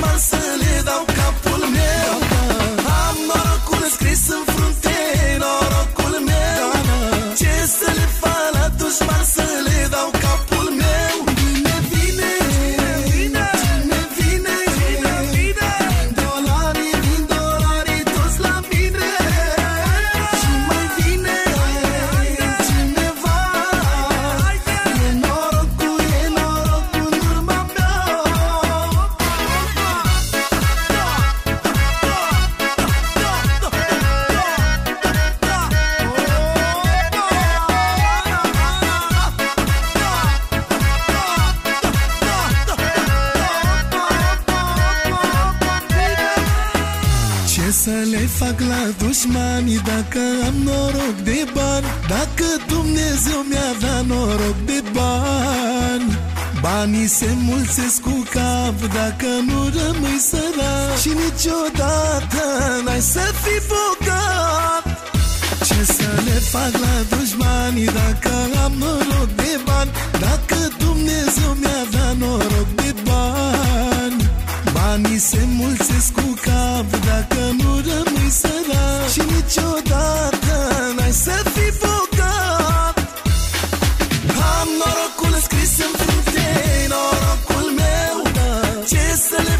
man say să le fac la dușmani Dacă am noroc de bani. Dacă Dumnezeu mi-a dat noroc de bani Banii se mulțesc cu cap Dacă nu rămâi sărac. Și niciodată n-ai să fii bogat. Ce să le fac la dușmani Dacă am noroc de bani? Dacă Dumnezeu mi-a norocul scris în frunte Norocul meu Ce să le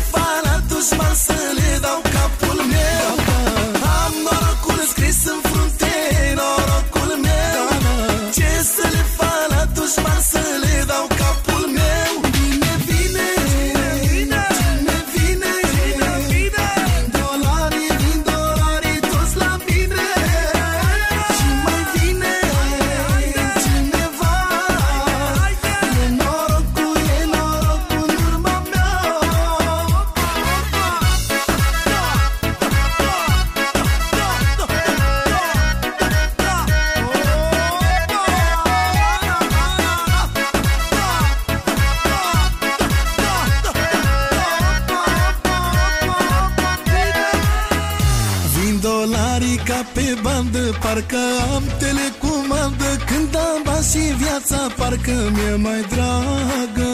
dolarii ca pe bandă Parcă am telecomandă. Când am bani și viața Parcă mi-e mai dragă.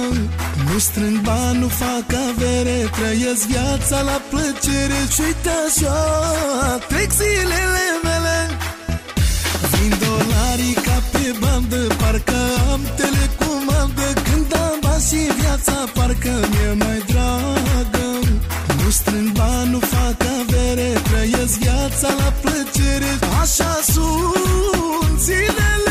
Nu strâng bani, nu fac avere Trăiesc viața la plăcere. Și uite așa viața la plăcere. Așa sunt zilele